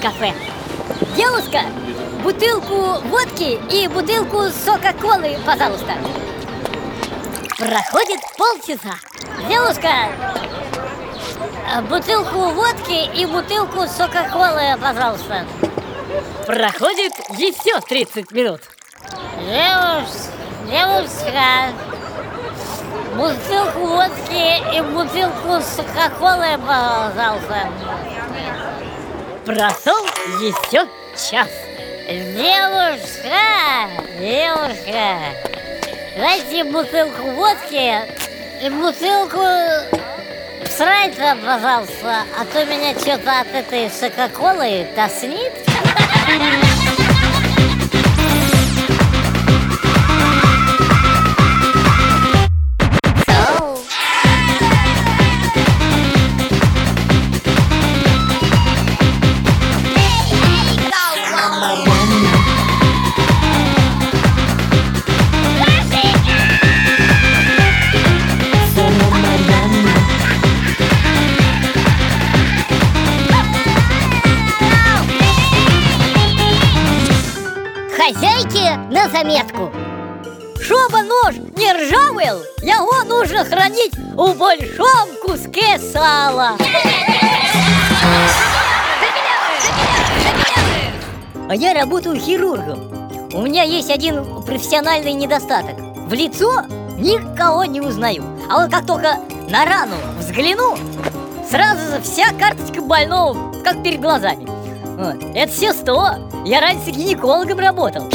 кафе. Девушка, бутылку водки и бутылку сока-колы, пожалуйста. Проходит полчаса. Девушка, бутылку водки и бутылку сока-колы, пожалуйста. Проходит еще 30 минут. Девушка, девушка, бутылку водки и бутылку сока-колы, пожалуйста. Прошел еще час. Девушка, девушка, дайте бутылку водки и бутылку срайта, пожалуйста, а то меня что-то от этой сока-колы тошнит. Хозяйке на заметку. Чтобы нож не ржавел, его нужно хранить в большом куске сала. А я работаю хирургом. У меня есть один профессиональный недостаток. В лицо никого не узнаю. А вот как только на рану взгляну, сразу вся карточка больного как перед глазами. Вот. Это все сто. Я раньше гинекологом работал.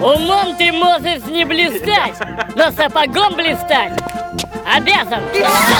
Умом ты можешь не блистать, но сапогом блистать обязан. Раз,